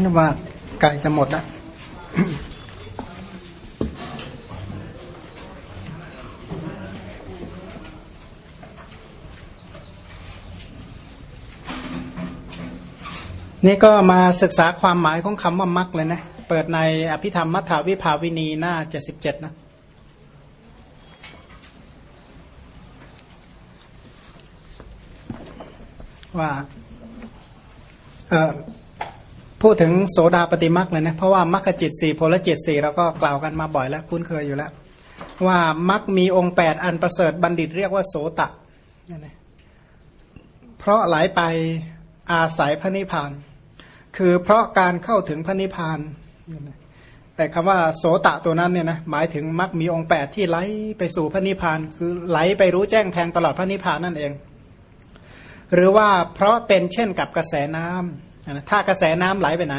นึกว่าไก่จะหมดแล้วนี่ก็มาศึกษาความหมายของคำว่ามักเลยนะ เปิดในอภิธรรมมัทธาวิภาวินีหน้าเจ็ดสิบเจ็ดนะว่า เออ พูดถึงโสดาปฏิมักเลยนะเพราะว่ามัคคจิตสี่ผลจิตสี่เราก็กล่าวกันมาบ่อยแล้วคุ้นเคยอยู่แล้ว ว่ามักมีองค์แปดอันประเสริฐบัณฑิตเรียกว่าโสตะเพราะไหลไปอาศัยพระนิพพาน คือเพราะการเข้าถึงพระนิพพาน แต่คำว่าโสตะตัวนั้นเนี่ยนะหมายถึงมักมีองค์แปดที่ไหลไปสู่พระนิพพาน คือไหลไปรู้แจ้งแทงตลอดพระนิพพานนั่นเอง หรือว่าเพราะเป็นเช่นกับกระแสน้ำนะ ถ้ากระแสน้ำไหลไปไหน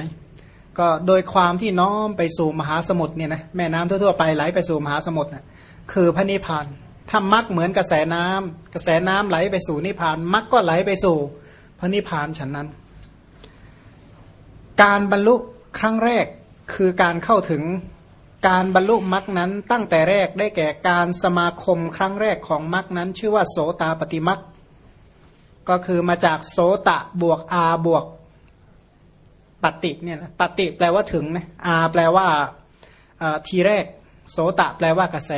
ก็โดยความที่น้อมไปสู่มหาสมุทรเนี่ยนะแม่น้ำทั่วๆไปไหลไปสู่มหาสมุทรนะคือพระนิพพานถ้ามักเหมือนกระแสน้ำกระแสน้ำไหลไปสู่นิพพานมักก็ไหลไปสู่พระนิพพานฉันนั้น การบรรลุครั้งแรกคือการเข้าถึงการบรรลุมรรคนั้นตั้งแต่แรกได้แก่การสมาคมครั้งแรกของมรรคนั้น ชื่อว่าโสตาปฏิมรรคก็คือมาจากโสตะบวกอาบวก ปฏิเนี่ยนะปฏิแปลว่าถึงนะอาแปลว่าทีแรก โสตะแปลว่ากระแส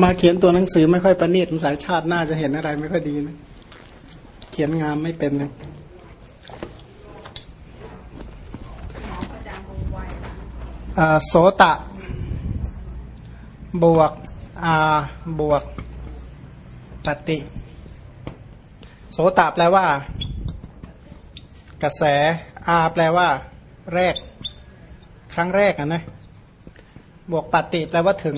มาเขียนตัวหนังสือไม่ค่อยประณีตสายชาติหน้าจะเห็นอะไรไม่ค่อยดีนะ เขียนงามไม่เป็นเลยโสตะ บวกอาบวก ปฏิ โสตะแปลว่า กระแส อาแปลว่า แรก ครั้งแรกอะนะ บวกปฏิแปลว่าถึง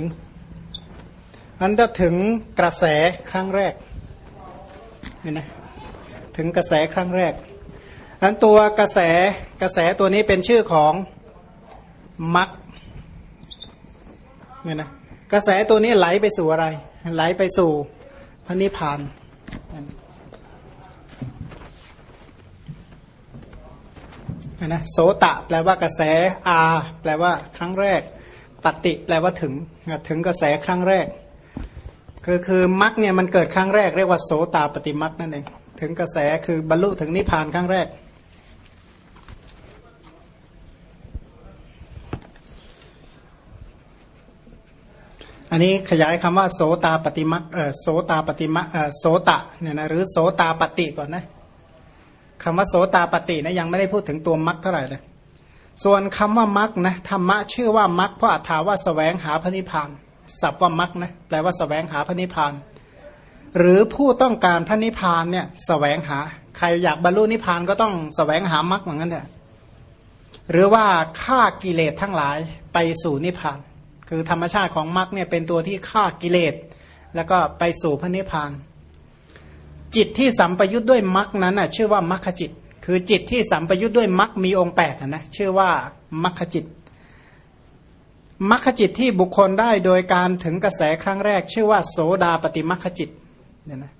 อันจะถึงกระแสครั้งแรกนี่นะถึงกระแสครั้งแรกอันตัวกระแสกระแสตัวนี้เป็นชื่อของมักเนี่ยนะกระแสตัวนี้ไหลไปสู่อะไร ไหลไปสู่พระนิพพานนะโสตะแปลว่ากระแสอาแปลว่าครั้งแรกปฏิแปลว่าถึง ถึงกระแสครั้งแรก คือคือมรรคเนี่ยมันเกิดครั้งแรกเรียกว่าโสตาปฏิมรรคนั่นเองถึงกระแสคือบรรลุถึงนิพพานครั้งแรก อันนี้ขยายคำว่าโสตาปฏิมักเออโสตาปฏิมักเออโสตะเนี่ยนะหรือโสตาปฏิก่อนนะคำว่าโสตาปฏินะยังไม่ได้พูดถึงตัวมักเท่าไหร่เลยส่วนคำว่ามักนะธรรมะชื่อว่ามักเพราะอัฏฐาว่าสแสวงหาพระนิพพาน ศัพท์ว่ามักนะแปลว่าสแสวงหาพระนิพพาน หรือผู้ต้องการพระนิพพานเนี่ยสแสวงหา ใครอยากบรรลุนิพพานก็ต้องสแสวงหามักเหมือนกันเถอะหรือว่าฆ่ากิเลสทั้งหลายไปสู่นิพพาน คือธรรมชาติของมักเนี่ยเป็นตัวที่ฆ่ากิเลสแล้วก็ไปสู่พระนิพพาน จิตที่สัมปยุทธ์ด้วยมักนั้นน่ะชื่อว่ามัคคจิต คือจิตที่สัมปยุทธ์ด้วยมักมีองค์แปดนะชื่อว่ามัคคจิต มัคคจิตที่บุคคลได้โดยการถึงกระแสครั้งแรก ชื่อว่าโสดาปฏิมัคคจิตเนี่ยนะ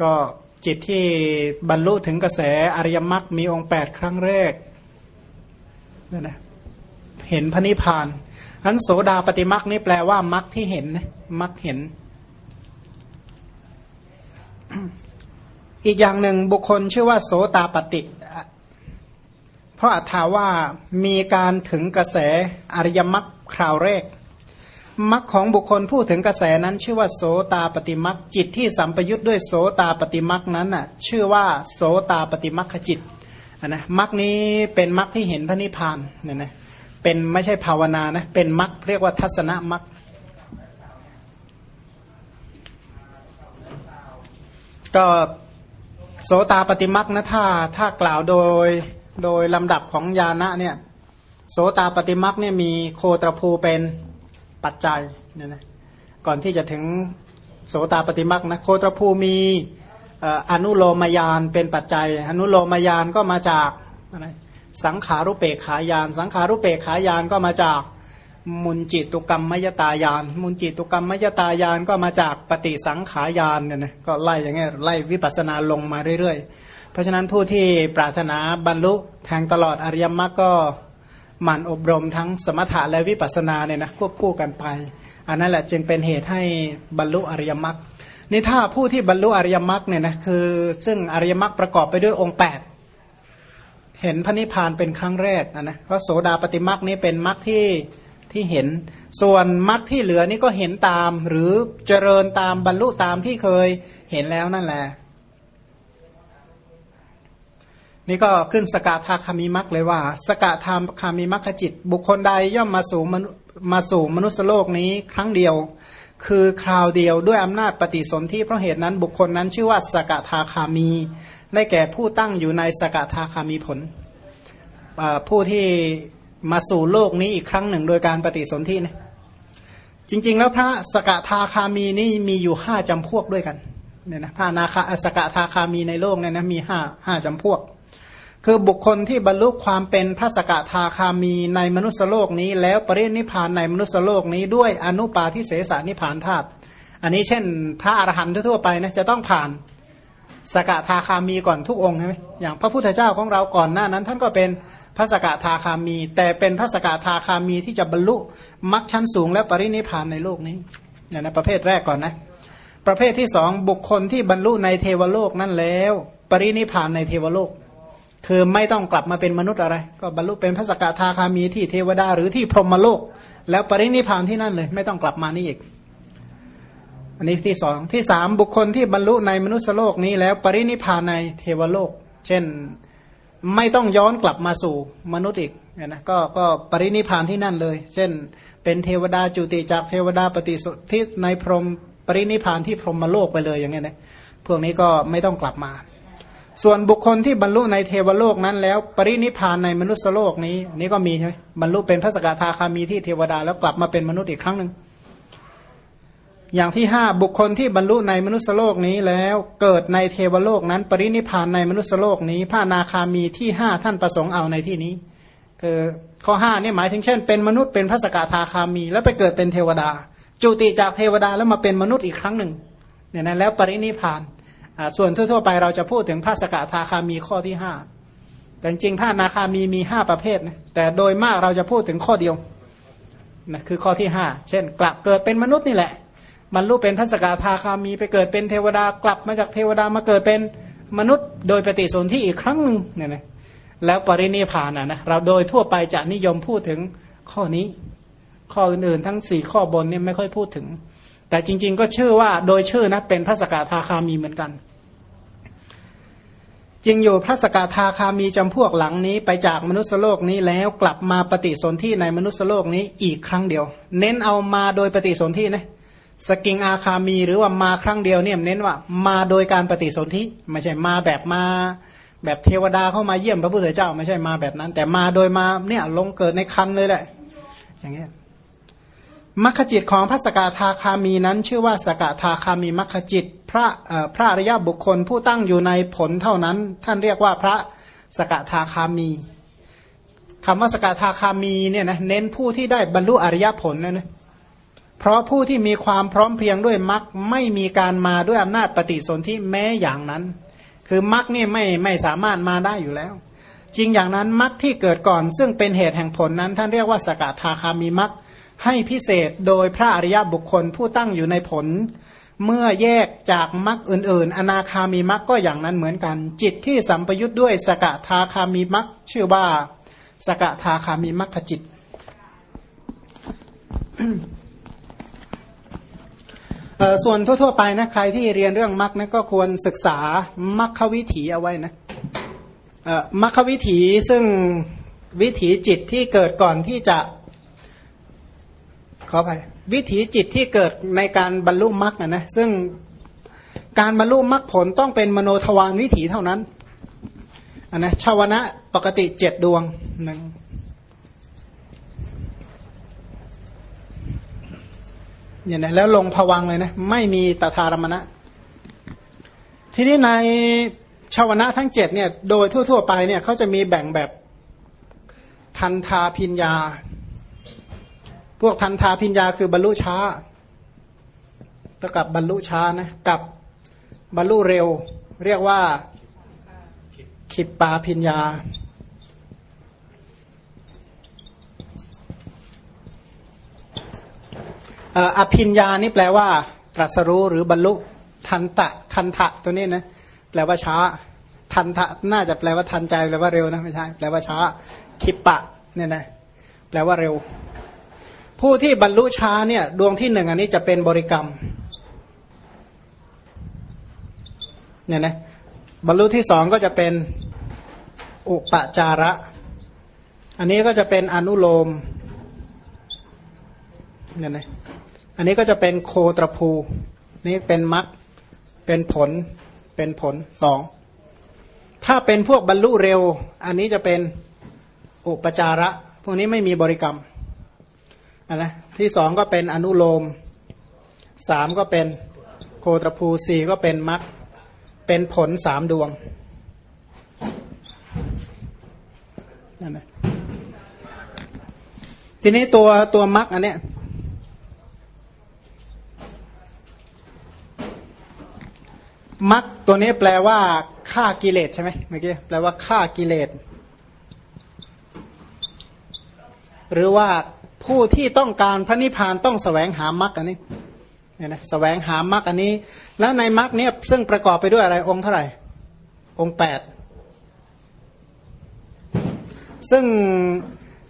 ก็จิตที่บรรลุถึงกระแสอริยมรรคมีองค์แปดครั้งแรกเนี่ยนะเห็นพระนิพพานนั้นโสดาปฏิมัคนี่แปลว่ามรรคที่เห็นนะมรรคเห็น อีกอย่างหนึ่งบุคคลชื่อว่า โสตาปฏิเพราะอัถาว่ามีการถึงกระแสอริยมรรค คราวแรกมรรคของบุคคลผู้ถึงกระแสนั้น ชื่อว่าโสตาปฏิมรรคจิตที่สัมปยุทธ์ด้วยโสตาปฏิมรรคนั้นน่ะชื่อว่าโสตาปฏิมรรคจิตนะมรรคนี้เป็นมรรคที่เห็นพระนิพพานเนี่ยนะเป็นไม่ใช่ภาวนานะเป็นมรรคเรียกว่าทัศนมรรคก็โสตาปฏิมักนะถ้าถ้ากล่าวโดยโดยลำดับของยานะเนี่ย โสตาปฏิมักเนี่ยมีโคตรภูเป็นปัจจัยเนี่ยนะก่อนที่จะถึงโสตาปฏิมักนะโคตรภูมีอนุโลมยานเป็นปัจจัย อนุโลมยานก็มาจากอะไรสังขารุเปกขายาน สังขารุเปกขายานก็มาจากมุนจิตุกรรมมยตายาน มุนจิตุกรรมมยตายานก็มาจากปฏิสังขายานเนี่ยนะก็ไล่อย่างเงี้ยไล่วิปัสสนาลงมาเรื่อยๆ เพราะฉะนั้นผู้ที่ปรารถนาบรรลุแทงตลอดอริยมรรคก็ หมั่นอบรมทั้งสมถะและวิปัสสนาเนี่ยนะควบคู่กันไป อันนั้นแหละจึงเป็นเหตุให้บรรลุอริยมรรคนี่ถ้าผู้ที่บรรลุอริยมรรคเนี่ยนะคือ ซึ่งอริยมรรคประกอบไปด้วยองค์ 8 เห็นพระนิพพานเป็นครั้งแรกนะนะเพราะโสดาปฏิมรรคนี้เป็นมรรคที่ที่เห็น ส่วนมรรคที่เหลือนี่ก็เห็นตาม หรือเจริญตามบรรลุตามที่เคยเห็นแล้วนั่นแหละ นี่ก็ขึ้นสกทาคามิมักเลยว่า สกทาคามิมักขจิต บุคคลใดย่อมมาสู่มาสู่มนุษยโลกนี้ครั้งเดียว คือคราวเดียวด้วยอำนาจปฏิสนธิเพราะเหตุนั้นบุคคลนั้นชื่อว่าสกทาคามี ได้แก่ผู้ตั้งอยู่ในสกทาคามีผล ผู้ที่มาสู่โลกนี้อีกครั้งหนึ่งโดยการปฏิสนธินะจริง ๆ แล้วพระสกทาคามีนี่มีอยู่ห้าจำพวกด้วยกันเนี่ยนะพระนาคาสกทาคามีในโลกเนี่ยนะมีห้าห้าจำพวก คือบุคคลที่บรรลุความเป็นพระสกทาคามีในมนุษยโลกนี้ แล้วปรินิพานในมนุษยโลกนี้ด้วยอนุปาทิเสสนิพานธาตุอันนี้เช่น พระอรหันต์ทั่วไปนะจะต้องผ่านสกทาคามีก่อนทุกองค์ใช่ไหมอย่างพระพุทธเจ้าของเราก่อนหน้านั้น ท่านก็เป็นพระสกทาคามี แต่เป็นพระสกทาคามีที่จะบรรลุมรรคชั้นสูง และปรินิพานในโลกนี้เนี่ยนะประเภทแรกก่อนนะประเภทที่สองบุคคลที่บรรลุในเทวโลกนั้นแล้ว ปรินิพานในเทวโลก คือไม่ต้องกลับมาเป็นมนุษย์อะไร ก็บรรลุเป็นพระสกทาคามีที่เทวดาหรือที่พรหมโลก แล้วปรินิพานที่นั่นเลย ไม่ต้องกลับมานี่อีก อันนี้ที่สองที่สามบุคคลที่บรรลุในมนุษยโลกนี้แล้วปรินิพานในเทวโลก เช่นไม่ต้องย้อนกลับมาสู่มนุษย์อีกนะก็ก็ปรินิพานที่นั่นเลย เช่น เป็นเทวดาจุติจากเทวดาปฏิสุทธิในพรหมปรินิพานที่พรหมโลกไปเลยอย่างเงี้ยนะพวกนี้ก็ไม่ต้องกลับมา ส่วนบุคคลที่บรรลุในเทวโลกนั้นแล้ว ปรินิพานในมนุษยโลกนี้นี่ก็มีใช่ไหมบรรลุเป็นพระสกทาคามีที่เทวดาแล้วกลับมาเป็นมนุษย์อีกครั้งหนึ่งอย่างที่ห้าบุคคลที่บรรลุในมนุษยโลกนี้แล้วเกิดในเทวโลกนั้น ปรินิพานในมนุษยโลกนี้พระนาคามีที่ห้าท่านประสงค์เอาในที่นี้ คือข้อห้านี่หมายถึงเช่น เป็นมนุษย์เป็นพระสกทาคามี แล้วไปเกิดเป็นเทวดา จุติจากเทวดาแล้วมาเป็นมนุษย์อีกครั้งหนึ่งเนี่ยนะแล้วปรินิพาน ส่วนทั่วๆไปเราจะพูดถึงพระสกทาคามีข้อที่ห้าแต่จริงพระนาคามีมีห้าประเภทนะแต่โดยมากเราจะพูดถึงข้อเดียวนะคือข้อที่ห้าเช่น กลับเกิดเป็นมนุษย์นี่แหละบรรลุเป็นพระสกทาคามีไปเกิดเป็นเทวดากลับมาจากเทวดามาเกิดเป็นมนุษย์ โดยปฏิสนธิอีกครั้งหนึ่งเนี่ยนะแล้วปรินิพานอะนะเราโดยทั่วไปจะนิยมพูดถึงข้อนี้ ข้ออื่นๆ ทั้งสี่ข้อบนเนี่ยไม่ค่อยพูดถึง แต่จริง ๆ ก็ชื่อว่าโดยชื่อนะเป็นพระสกทาคามีเหมือนกัน จริงอยู่พระสกทาคามีจำพวกหลังนี้ไปจากมนุษยโลกนี้แล้วกลับมาปฏิสนธิในมนุษยโลกนี้อีกครั้งเดียว เน้นเอามาโดยปฏิสนธินะสกิงอาคามีหรือว่ามาครั้งเดียวเนี่ยเน้นว่ามาโดยการปฏิสนธิไม่ใช่มาแบบมา แบบเทวดาเข้ามาเยี่ยมพระพุทธเจ้า ไม่ใช่มาแบบนั้น แต่มาโดยมาเนี่ยลงเกิดในคันเลยแหละอย่างเงี้ย มัคคจิตของพระสกทาคามีนั้น ชื่อว่าสกทาคามีมัคคจิต พระพระอริยบุคคลผู้ตั้งอยู่ในผลเท่านั้น ท่านเรียกว่าพระสกทาคามีคำว่าสกทาคามีเนี่ยนะเน้นผู้ที่ได้บรรลุอริยผลนะนะเพราะผู้ที่มีความพร้อมเพียงด้วยมรรคไม่มีการมาด้วยอำนาจปฏิสนธิแม้อย่างนั้น คือมรรคนี่ไม่ไม่สามารถมาได้อยู่แล้ว จริงอย่างนั้นมรรคที่เกิดก่อน ซึ่งเป็นเหตุแห่งผลนั้น ท่านเรียกว่าสกทาคามีมรรค ให้พิเศษโดยพระอริยบุคคลผู้ตั้งอยู่ในผล เมื่อแยกจากมรรคอื่น ๆ อนาคามีมรรคก็อย่างนั้นเหมือนกัน จิตที่สัมปยุทธ์ด้วยสกทาคามีมรรคชื่อว่าสกทาคามีมรรคจิต ส่วนทั่ว ๆ ไปนะใครที่เรียนเรื่องมรรคนะก็ควรศึกษามรรควิถีเอาไว้นะมรรควิถีซึ่งวิถีจิตที่เกิดก่อนที่จะ ขอไปวิถีจิตที่เกิดในการบรรลุมรรคนะนะซึ่งการบรรลุมรรคผลต้องเป็นมโนทวารวิถีเท่านั้นอันนะชาวนะปกติเจ็ดดวงหนึ่งเนี่ยนะแล้วลงผวังเลยนะไม่มีตถารมณะ ทีนี้ในชาวนะทั้งเจ็ดเนี่ยโดยทั่ว ๆ ไปเนี่ยเขาจะมีแบ่งแบบทันทาพิญญา พวกทันทาพิญญาคือบรรลุช้าเท่ากับบรรลุช้านะกับบรรลุเร็ว เรียกว่าขิปปาพิญญา อภิญญานี่แปลว่า ตรัสรู้หรือบรรลุทันตะทันทะตัวนี้นะแปลว่าช้า ทันทะน่าจะแปลว่าทันใจแปลว่าเร็วนะไม่ใช่แปลว่าช้าขิปปะเนี่ยนะแปลว่าเร็ว ผู้ที่บรรลุช้าเนี่ยดวงที่หนึ่งอันนี้จะเป็นบริกรรมเนี่ยนะบรรลุที่สองก็จะเป็นอุปจาระ อันนี้ก็จะเป็นอนุโลมเนี่ยนะอันนี้ก็จะเป็นโคตรภูนี่เป็นมรรคเป็นผลเป็นผลสองถ้าเป็นพวกบรรลุเร็ว อันนี้จะเป็นอุปจาระ พวกนี้ไม่มีบริกรรม นนะที่สองก็เป็นอนุโลมสามก็เป็นโคตรภูสี่ก็เป็นมรรคเป็นผลสามดวงนั่นแหละทีนี้ตัวตัวมรรคอันเนี้ยมรรคตัวนี้แปลว่าฆ่ากิเลสใช่ไหมเมื่อกี้แปลว่าฆ่ากิเลส หรือว่า ผู้ที่ต้องการพระนิพพานต้องสแสวงหามรรคอันนี้เนี่ยนะสแสวงหามรรคอันนี้ แล้วในมรรคเนี่ยซึ่งประกอบไปด้วยอะไรองค์เท่าไหร่ องค์แปดซึ่ง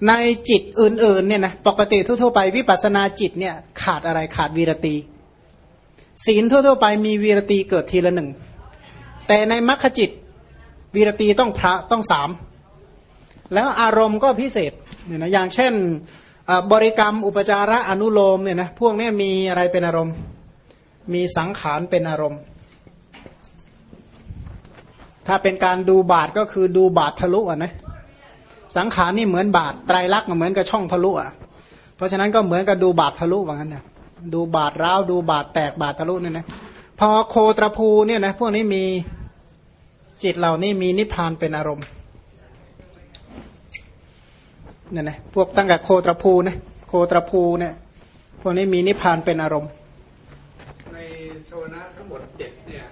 ในจิตอื่นๆเนี่ยนะปกติทั่วๆไปวิปัสนาจิตเนี่ยขาดอะไรขาดวีรตี ศีลทั่วๆไปมีวีรตีเกิดทีละหนึ่ง แต่ในมรรคจิตวีรตีต้องพระต้องสาม แล้วอารมณ์ก็พิเศษเนี่ยนะอย่างเช่น บริกรรมอุปจาระอนุโลมเนี่ยนะพวกนี้มีอะไรเป็นอารมณ์ มีสังขารเป็นอารมณ์ ถ้าเป็นการดูบาทก็คือดูบาททะลุอะนะสังขารนี่เหมือนบาทไตรลักษณ์เหมือนกับช่องทะลุอะเพราะฉะนั้นก็เหมือนกับดูบาททะลุว่างั้นนะดูบาดร้าวดูบาดแตกบาดทะลุเนี่ยนะพอโคตรภูเนี่ยนะพวกนี้มีจิตเหล่านี้มีนิพพานเป็นอารมณ์ เนี่ยนะพวกตั้งแต่โคตรภูนะโคตรภูเนี่ยพวกนี้มีนิพพานเป็นอารมณ์ ในชวนะทั้งหมดเจ็ดเนี่ย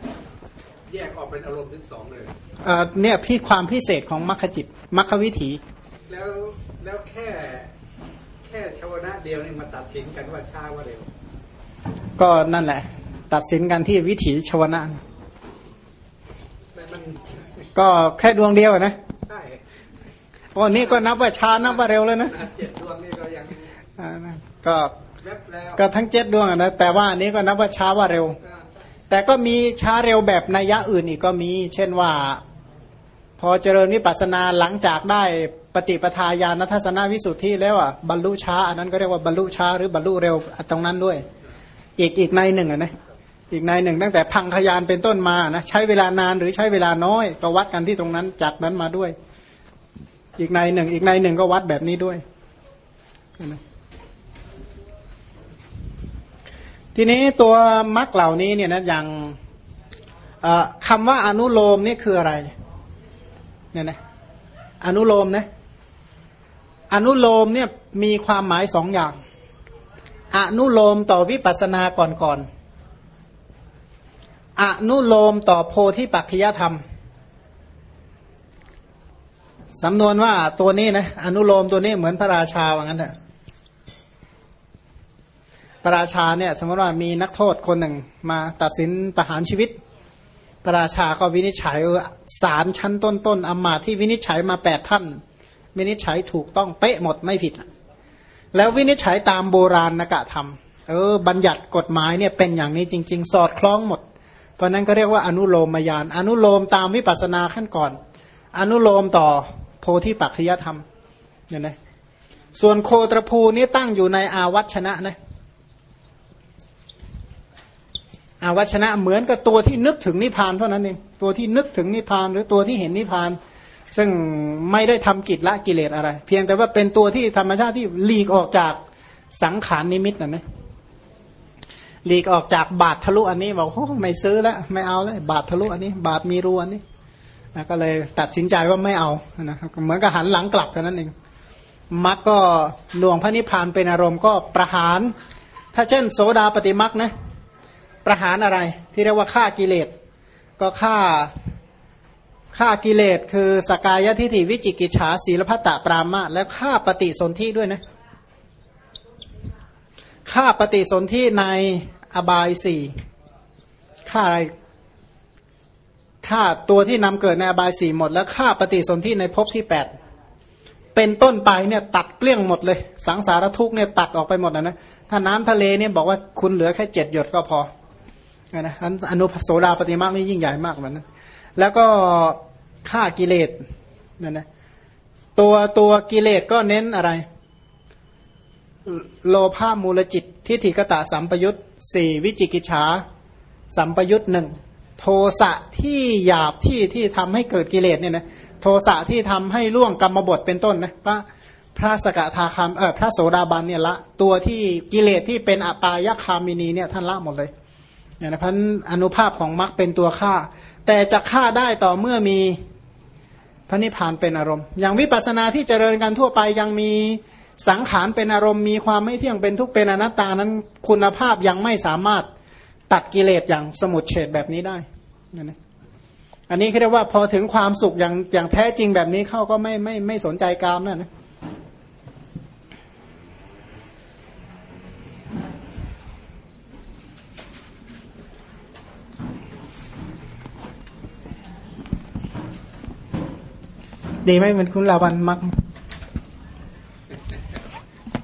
แยกออกเป็นอารมณ์ถึงสองเลยอ่าเนี่ยพี่ความพิเศษของมรรคจิตมรรควิถี แล้วแล้วแค่แค่ชวนะเดียวนี่มาตัดสินกันว่าช้าว่าเร็ว ก็นั่นแหละ ตัดสินกันที่วิถีชวนะก็แค่ดวงเดียวนะ ใช่วันนี้ก็นับว่าช้านับว่าเร็วเลยนะเจ็ดดวงนี่ก็ยังก็ก็ทั้งเจ็ดดวงนะแต่ว่าอันนี้ก็นับว่าช้าว่าเร็ว แต่ก็มีช้าเร็วแบบนัยยะอื่นอีกก็มี เช่นว่า พอเจริญวิปัสนาหลังจากได้ปฏิปทาญาณทัศนวิสุทธิแล้วอะบรรลุช้า อันนั้นก็เรียกว่าบรรลุช้าหรือบรรลุเร็วตรงนั้นด้วย อีกอีกในหนึ่งนะอีกในหนึ่งตั้งแต่พังขยานเป็นต้นมานะใช้เวลานานหรือใช้เวลาน้อย ก็วัดกันที่ตรงนั้นจากนั้นมาด้วย อีกในหนึ่ง อีกในหนึ่งก็วัดแบบนี้ด้วยทีนี้ตัวมรรคเหล่านี้เนี่ยนะอย่างคำว่าอนุโลมนี่คืออะไรเนี่ยนะอนุโลมนะอนุโลมเนี่ยมีความหมายสองอย่าง อนุโลมต่อวิปัสนาก่อนก่อนอนุโลมต่อโพธิปัจจยธรรม สำนวนว่าตัวนี้นะอนุโลมตัวนี้เหมือนพระราชาว่างั้นแหละพระราชาเนี่ยสมมติว่ามีนักโทษคนหนึ่งมาตัดสินประหารชีวิต พระราชาก็วินิจฉัยศาลชั้นต้นๆอำมาที่วินิจฉัยมาแปดท่าน วินิจฉัยถูกต้องเป๊ะหมดไม่ผิด แล้ววินิจฉัยตามโบราณนกะธรรมเออบัญญัติกฎหมายเนี่ยเป็นอย่างนี้จริง ๆ สอดคล้องหมด เพราะนั้นก็เรียกว่าอนุโลมมายาน อนุโลมตามวิปัสสนาขั้นก่อน อนุโลมต่อ โพธิปัจจยธรรมเนี่ยนะส่วนโคตรภูนี้ตั้งอยู่ในอาวัชนะนะอาวัชนะเหมือนกับตัวที่นึกถึงนิพพานเท่านั้นเองตัวที่นึกถึงนิพพานหรือตัวที่เห็นนิพพาน ซึ่งไม่ได้ทำกิจละกิเลสอะไร เพียงแต่ว่าเป็นตัวที่ธรรมชาติที่หลีกออกจากสังขารนิมิตนั่นะหลีกออกจากบาททะลุอันนี้บอกโอ้ไม่ซื้อแล้วไม่เอาแล้วบาททะลุอันนี้ บาทมีรูอันนี้ ก็เลยตัดสินใจว่าไม่เอานะเหมือนกับหันหลังกลับเท่านั้นเองมักก็ลวงพระนิพพานเป็นอารมณ์ก็ประหาร ถ้าเช่น โสดาปฏิมักนะประหารอะไรที่เรียกว่าฆ่ากิเลสก็ฆ่าฆ่ากิเลสคือสกายทิฏฐิวิจิกิจฉาศีลพัตตปรามาสแล้วฆ่าปฏิสนธิด้วยนะฆ่าปฏิสนธิในอบายสี่ฆ่าอะไร ฆ่าตัวที่นำเกิดในอบายสี่หมด แล้วฆ่าปฏิสนธิในภพที่แปดเป็นต้นไปเนี่ยตัดเกลี้ยงหมดเลย สังสารทุกเนี่ยตัดออกไปหมดนะนะถ้าน้ำทะเลเนี่ยบอกว่าคุณเหลือแค่เจ็ดหยดก็พอนะอันอนุโสดาปฏิมานี่ยิ่งใหญ่มากเหมือนนั้นแล้วก็ฆ่ากิเลสนั่นนะตัวตัวกิเลสก็เน้นอะไร โลภามูลจิตทิฏฐิกตะสัมปยุตสี่วิจิกิจฉาสัมปยุตหนึ่ง โทสะที่หยาบที่ที่ทำให้เกิดกิเลสเนี่ยนะโทสะที่ทำให้ล่วงกรรมบทเป็นต้นนะพระพระสกทาคามเออพระโสดาบันเนี่ยละตัวที่กิเลสที่เป็นอปายคามินีเนี่ยท่านละหมดเลยเนี่ยนะพันอนุภาพของมรรคเป็นตัวฆ่า แต่จะฆ่าได้ต่อเมื่อมีพระนิพพานเป็นอารมณ์ อย่างวิปัสสนาที่เจริญกันทั่วไปยังมีสังขารเป็นอารมณ์ มีความไม่เที่ยงเป็นทุกข์เป็นอนัตตานั้นคุณภาพยังไม่สามารถ ตัดกิเลสอย่างสมุดเฉดแบบนี้ได้นะนะอันนี้เขาเรียกว่าพอถึงความสุขอย่างอย่างแท้จริงแบบนี้เข้าก็ไม่ไม่ไม่สนใจกามนั่นนะดีไหมมันคุณลาวันมัก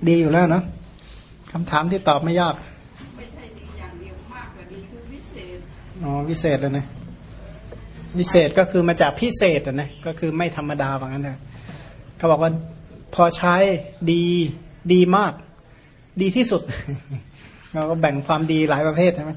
ดีอยู่แล้วเนาะคำถามที่ตอบไม่ยาก ไม่ใช่ดีอย่างเดียวมากกว่าดีคือวิเศษ อ๋อ วิเศษเลยนะวิเศษก็คือมาจากพิเศษอะนะก็คือไม่ธรรมดาว่างั้นนะเขาบอกว่าพอใช้ดีดีมาก ดีที่สุด เราก็แบ่งความดีหลายประเภทใช่ไหม